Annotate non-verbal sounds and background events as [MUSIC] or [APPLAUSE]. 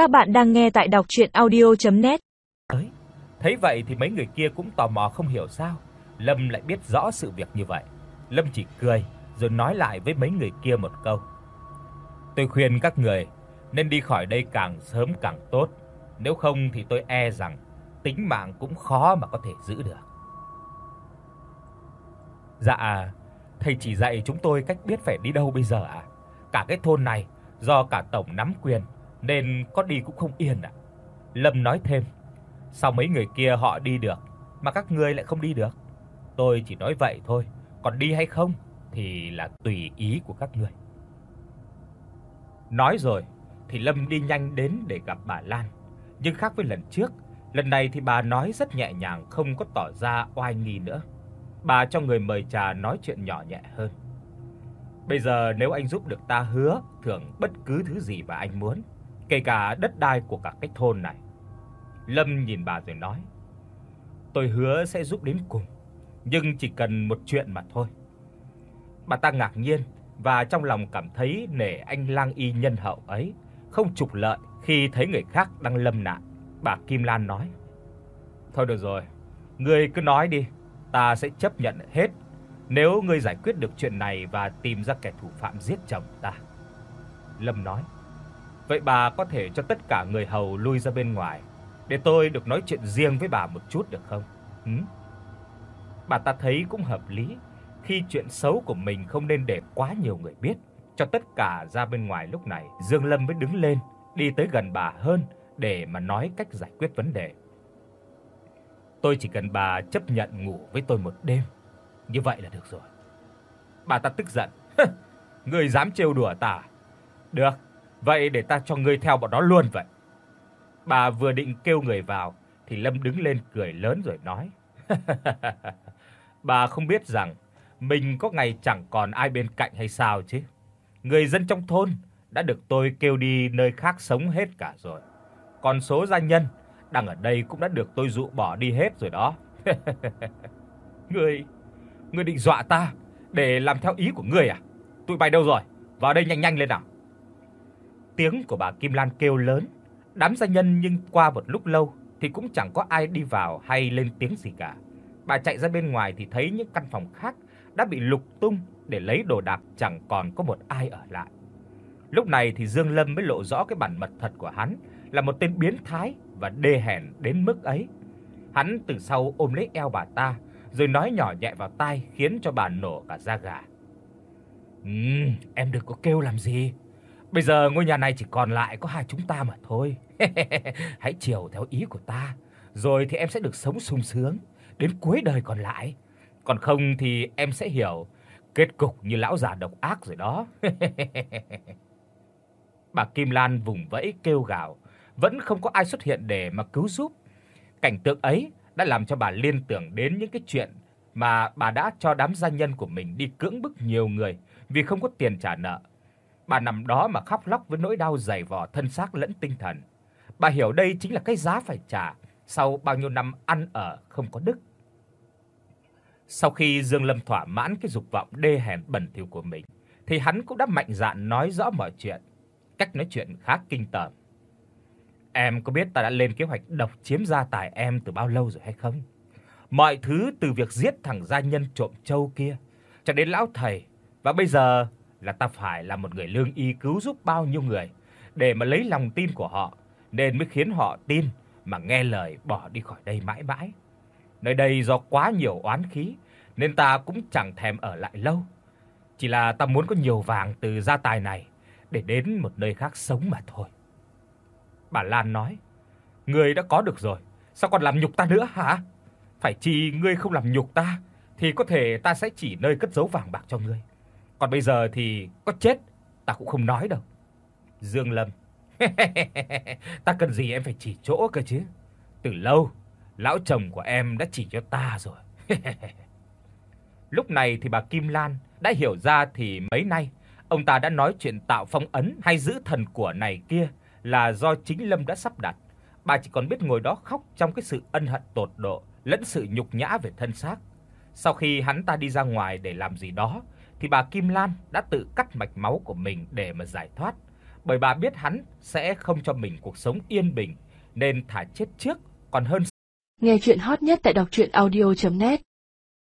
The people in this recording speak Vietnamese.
Các bạn đang nghe tại đọc audio net Thấy vậy thì mấy người kia cũng tò mò không hiểu sao Lâm lại biết rõ sự việc như vậy. Lâm chỉ cười rồi nói lại với mấy người kia một câu. Tôi khuyên các người nên đi khỏi đây càng sớm càng tốt, nếu không thì tôi e rằng tính mạng cũng khó mà có thể giữ được. Dạ, thầy chỉ dạy chúng tôi cách biết phải đi đâu bây giờ à? Cả cái thôn này do cả tổng nắm quyền nên có đi cũng không yên ạ." À. Lâm nói thêm. Sao mấy người kia họ đi được mà các ngươi lại không đi được? Tôi chỉ nói vậy thôi, còn đi hay không thì là tùy ý của các ngươi. Nói rồi thì Lâm đi nhanh đến để gặp bà Lan, nhưng khác với lần trước, lần này thì bà nói rất nhẹ nhàng không có tỏ ra oai nghi nữa. Bà cho người mời trà nói chuyện nhỏ nhẹ hơn. Bây giờ nếu anh giúp được ta hứa thưởng bất cứ thứ gì mà anh muốn, kể cả đất đai của cả cái thôn này. Lâm nhìn bà rồi nói: "Tôi hứa sẽ giúp đến cùng, nhưng chỉ cần một chuyện mà thôi." Bà ta ngạc nhiên và trong lòng cảm thấy nể anh lang y nhân hậu ấy, không trục lợi khi thấy người khác đang lâm nạn. Bà Kim Lan nói: "Thôi được rồi, ngươi cứ nói đi, ta sẽ chấp nhận hết nếu ngươi giải quyết được chuyện này và tìm ra kẻ thủ phạm giết chồng ta." Lâm nói: "Vậy bà có thể cho tất cả người hầu lui ra bên ngoài để tôi được nói chuyện riêng với bà một chút được không?" Ừ. Bà ta thấy cũng hợp lý, khi chuyện xấu của mình không nên để quá nhiều người biết, cho tất cả ra bên ngoài lúc này, Dương Lâm mới đứng lên, đi tới gần bà hơn để mà nói cách giải quyết vấn đề. Tôi chỉ cần bà chấp nhận ngủ với tôi một đêm, như vậy là được rồi. Bà ta tức giận, [LAUGHS] "Ngươi dám trêu đùa ta? À? Được, vậy để ta cho ngươi theo bọn đó luôn vậy." Bà vừa định kêu người vào thì Lâm đứng lên cười lớn rồi nói: [LAUGHS] "Bà không biết rằng mình có ngày chẳng còn ai bên cạnh hay sao chứ? Người dân trong thôn đã được tôi kêu đi nơi khác sống hết cả rồi. Còn số gia nhân đang ở đây cũng đã được tôi dụ bỏ đi hết rồi đó. [LAUGHS] ngươi, ngươi định dọa ta để làm theo ý của ngươi à? Tụi bay đâu rồi? Vào đây nhanh nhanh lên nào. Tiếng của bà Kim Lan kêu lớn, đám gia nhân nhưng qua một lúc lâu thì cũng chẳng có ai đi vào hay lên tiếng gì cả. Bà chạy ra bên ngoài thì thấy những căn phòng khác đã bị lục tung để lấy đồ đạc chẳng còn có một ai ở lại. Lúc này thì Dương Lâm mới lộ rõ cái bản mật thật của hắn, là một tên biến thái và đê hèn đến mức ấy. Hắn từ sau ôm lấy eo bà ta, rồi nói nhỏ nhẹ vào tai khiến cho bà nổ cả da gà. "Ừm, em đừng có kêu làm gì. Bây giờ ngôi nhà này chỉ còn lại có hai chúng ta mà thôi. [LAUGHS] Hãy chiều theo ý của ta, rồi thì em sẽ được sống sung sướng đến cuối đời còn lại." còn không thì em sẽ hiểu kết cục như lão già độc ác rồi đó. [LAUGHS] bà Kim Lan vùng vẫy kêu gào, vẫn không có ai xuất hiện để mà cứu giúp. Cảnh tượng ấy đã làm cho bà liên tưởng đến những cái chuyện mà bà đã cho đám gia nhân của mình đi cưỡng bức nhiều người vì không có tiền trả nợ. Bà nằm đó mà khóc lóc với nỗi đau dày vò thân xác lẫn tinh thần. Bà hiểu đây chính là cái giá phải trả sau bao nhiêu năm ăn ở không có đức. Sau khi Dương Lâm thỏa mãn cái dục vọng đê hèn bẩn thỉu của mình, thì hắn cũng đã mạnh dạn nói rõ mọi chuyện, cách nói chuyện khá kinh tởm. Em có biết ta đã lên kế hoạch độc chiếm gia tài em từ bao lâu rồi hay không? Mọi thứ từ việc giết thằng gia nhân trộm châu kia cho đến lão thầy và bây giờ là ta phải là một người lương y cứu giúp bao nhiêu người để mà lấy lòng tin của họ nên mới khiến họ tin mà nghe lời bỏ đi khỏi đây mãi mãi. Nơi đây do quá nhiều oán khí nên ta cũng chẳng thèm ở lại lâu. Chỉ là ta muốn có nhiều vàng từ gia tài này để đến một nơi khác sống mà thôi." Bà Lan nói: "Ngươi đã có được rồi, sao còn làm nhục ta nữa hả? Phải chi ngươi không làm nhục ta thì có thể ta sẽ chỉ nơi cất giấu vàng bạc cho ngươi. Còn bây giờ thì có chết, ta cũng không nói đâu." Dương Lâm: [LAUGHS] "Ta cần gì em phải chỉ chỗ cơ chứ? Từ lâu, lão chồng của em đã chỉ cho ta rồi." [LAUGHS] Lúc này thì bà Kim Lan đã hiểu ra thì mấy nay, ông ta đã nói chuyện tạo phong ấn hay giữ thần của này kia là do chính Lâm đã sắp đặt. Bà chỉ còn biết ngồi đó khóc trong cái sự ân hận tột độ lẫn sự nhục nhã về thân xác. Sau khi hắn ta đi ra ngoài để làm gì đó thì bà Kim Lan đã tự cắt mạch máu của mình để mà giải thoát. bởi bà biết hắn sẽ không cho mình cuộc sống yên bình, nên thà chết trước còn hơn. Nghe truyện hot nhất tại doctruyenaudio.net